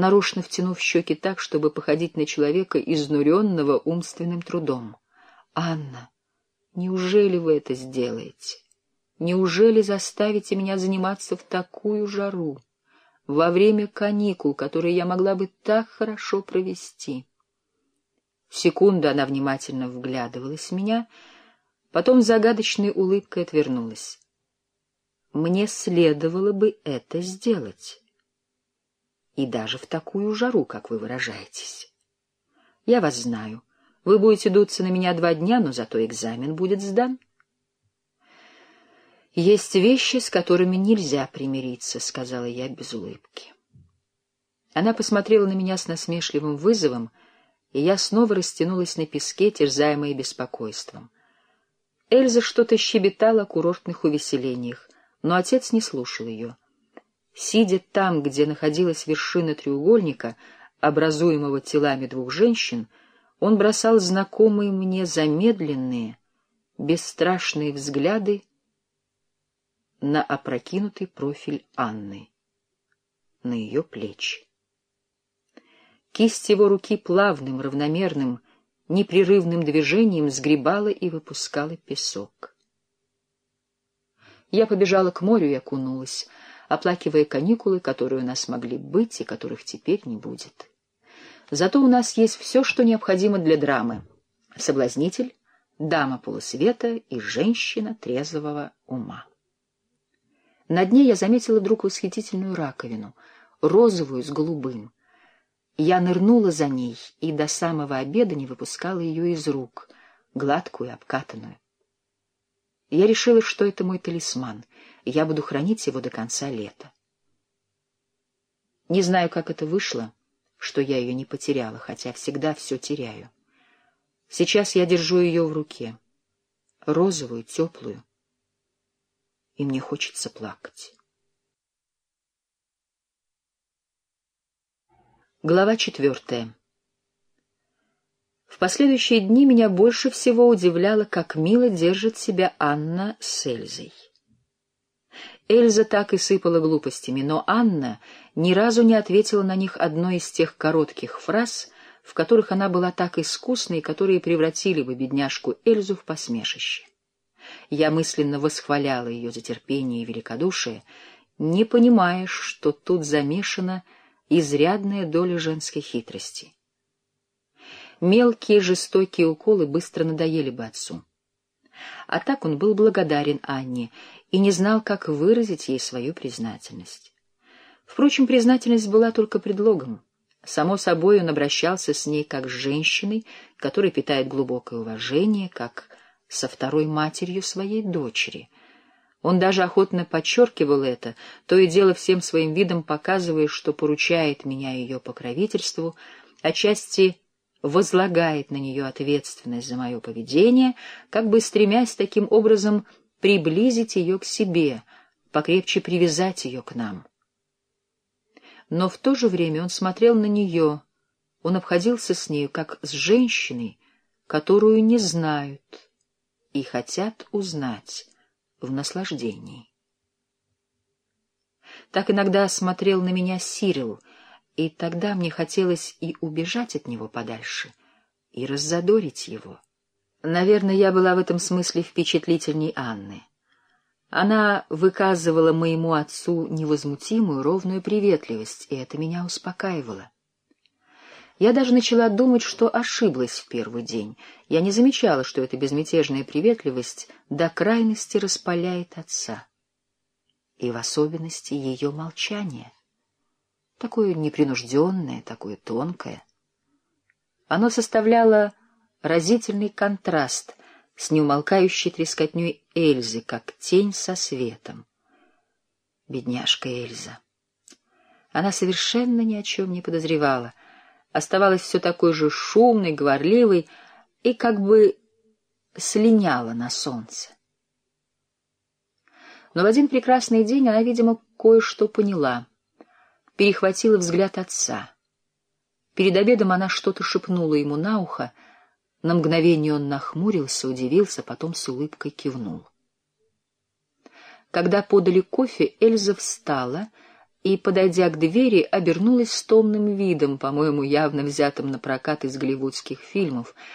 нарочно втянув щеки так, чтобы походить на человека, изнуренного умственным трудом. «Анна, неужели вы это сделаете? Неужели заставите меня заниматься в такую жару, во время каникул, которые я могла бы так хорошо провести?» Секунду она внимательно вглядывалась в меня, потом загадочной улыбкой отвернулась. «Мне следовало бы это сделать» и даже в такую жару, как вы выражаетесь. Я вас знаю. Вы будете дуться на меня два дня, но зато экзамен будет сдан. Есть вещи, с которыми нельзя примириться, — сказала я без улыбки. Она посмотрела на меня с насмешливым вызовом, и я снова растянулась на песке, терзаемая беспокойством. Эльза что-то щебетала о курортных увеселениях, но отец не слушал ее. Сидя там, где находилась вершина треугольника, образуемого телами двух женщин, он бросал знакомые мне замедленные, бесстрашные взгляды на опрокинутый профиль Анны, на ее плечи. Кисть его руки плавным, равномерным, непрерывным движением сгребала и выпускала песок. Я побежала к морю и окунулась — оплакивая каникулы, которые у нас могли быть и которых теперь не будет. Зато у нас есть все, что необходимо для драмы. Соблазнитель, дама полусвета и женщина трезвого ума. На дне я заметила вдруг восхитительную раковину, розовую с голубым. Я нырнула за ней и до самого обеда не выпускала ее из рук, гладкую, обкатанную. Я решила, что это мой талисман, и я буду хранить его до конца лета. Не знаю, как это вышло, что я ее не потеряла, хотя всегда все теряю. Сейчас я держу ее в руке, розовую, теплую, и мне хочется плакать. Глава четвертая в последующие дни меня больше всего удивляло, как мило держит себя Анна с Эльзой. Эльза так и сыпала глупостями, но Анна ни разу не ответила на них одной из тех коротких фраз, в которых она была так искусна и которые превратили бы бедняжку Эльзу в посмешище. Я мысленно восхваляла ее за терпение и великодушие, не понимая, что тут замешана изрядная доля женской хитрости. Мелкие жестокие уколы быстро надоели бы отцу. А так он был благодарен Анне и не знал, как выразить ей свою признательность. Впрочем, признательность была только предлогом. Само собой, он обращался с ней как с женщиной, которая питает глубокое уважение, как со второй матерью своей дочери. Он даже охотно подчеркивал это, то и дело всем своим видом показывая, что поручает меня ее покровительству, отчасти возлагает на нее ответственность за мое поведение, как бы стремясь таким образом приблизить ее к себе, покрепче привязать ее к нам. Но в то же время он смотрел на нее, он обходился с нею, как с женщиной, которую не знают и хотят узнать в наслаждении. Так иногда смотрел на меня Сирил — и тогда мне хотелось и убежать от него подальше, и раззадорить его. Наверное, я была в этом смысле впечатлительней Анны. Она выказывала моему отцу невозмутимую, ровную приветливость, и это меня успокаивало. Я даже начала думать, что ошиблась в первый день. Я не замечала, что эта безмятежная приветливость до крайности распаляет отца. И в особенности ее молчание — такое непринужденное, такое тонкое. Оно составляло разительный контраст с неумолкающей трескотней Эльзы, как тень со светом. Бедняжка Эльза. Она совершенно ни о чем не подозревала, оставалась все такой же шумной, говорливой и как бы слиняла на солнце. Но в один прекрасный день она, видимо, кое-что поняла — перехватила взгляд отца. Перед обедом она что-то шепнула ему на ухо. На мгновение он нахмурился, удивился, потом с улыбкой кивнул. Когда подали кофе, Эльза встала, и, подойдя к двери, обернулась с томным видом, по-моему, явно взятым на прокат из голливудских фильмов,